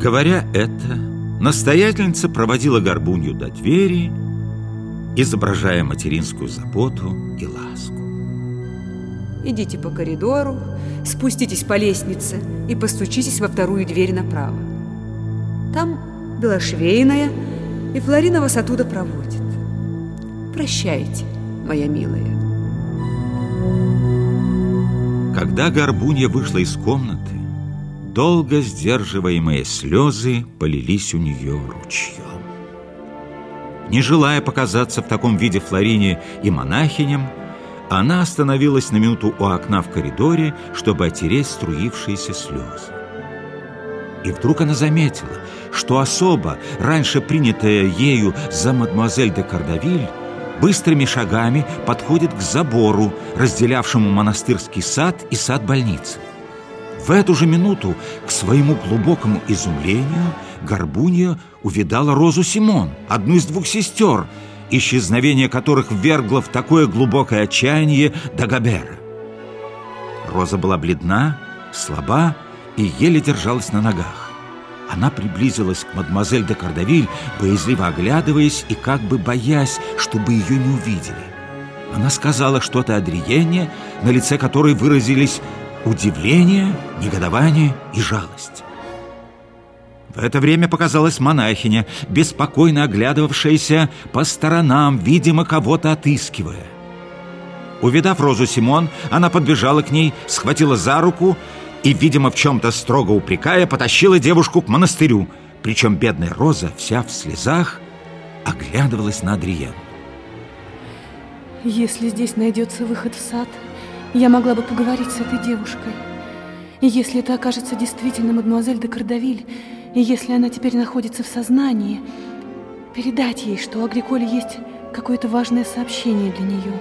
Говоря это, настоятельница проводила горбунью до двери, изображая материнскую заботу и ласку. Идите по коридору, спуститесь по лестнице и постучитесь во вторую дверь направо. Там белошвейная, и Флорина вас оттуда проводит. Прощайте, моя милая. Когда Горбунья вышла из комнаты, долго сдерживаемые слезы полились у нее ручьем. Не желая показаться в таком виде Флорине и монахиням, она остановилась на минуту у окна в коридоре, чтобы отереть струившиеся слезы. И вдруг она заметила, что особо, раньше принятая ею за мадемуазель де Кардавиль, быстрыми шагами подходит к забору, разделявшему монастырский сад и сад больницы. В эту же минуту, к своему глубокому изумлению, Горбунья увидала Розу Симон, одну из двух сестер, исчезновение которых ввергло в такое глубокое отчаяние Дагобера. Роза была бледна, слаба и еле держалась на ногах. Она приблизилась к мадемуазель де Кардавиль, боязливо оглядываясь и как бы боясь, чтобы ее не увидели. Она сказала что-то Адриене, на лице которой выразились удивление, негодование и жалость. В это время показалась монахиня, беспокойно оглядывавшаяся по сторонам, видимо, кого-то отыскивая. Увидав Розу Симон, она подбежала к ней, схватила за руку и, видимо, в чем-то строго упрекая, потащила девушку к монастырю. Причем бедная Роза, вся в слезах, оглядывалась на Адриен. Если здесь найдется выход в сад, я могла бы поговорить с этой девушкой. И если это окажется действительно мадемуазель де Кардавиль, и если она теперь находится в сознании, передать ей, что у Агриколи есть какое-то важное сообщение для нее.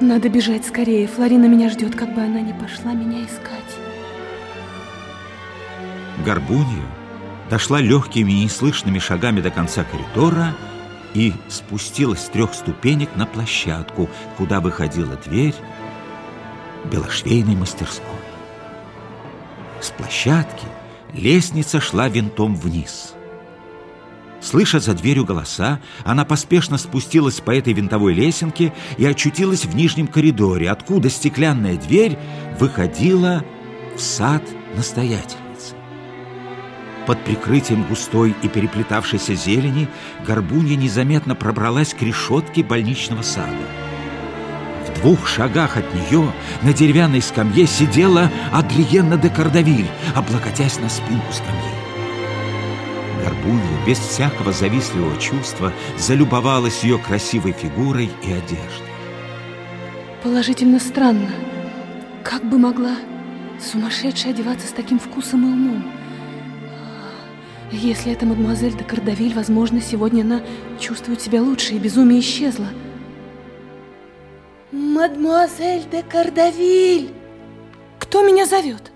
Надо бежать скорее, Флорина меня ждет, как бы она ни пошла меня искать. Горбунья дошла легкими и неслышными шагами до конца коридора и спустилась с трех ступенек на площадку, куда выходила дверь белошвейной мастерской. С площадки лестница шла винтом вниз. Слыша за дверью голоса, она поспешно спустилась по этой винтовой лесенке и очутилась в нижнем коридоре, откуда стеклянная дверь выходила в сад настоятеля. Под прикрытием густой и переплетавшейся зелени горбунья незаметно пробралась к решетке больничного сада. Двух шагах от нее на деревянной скамье сидела Адриенна де Кардавиль, облокотясь на спинку скамьи. Горбунья без всякого завистливого чувства залюбовалась ее красивой фигурой и одеждой. Положительно странно. Как бы могла сумасшедшая одеваться с таким вкусом и умом? Если это мадемуазель де Кардавиль, возможно, сегодня она чувствует себя лучше, и безумие исчезло. Мадемуазель де Кардавиль! Кто меня зовет?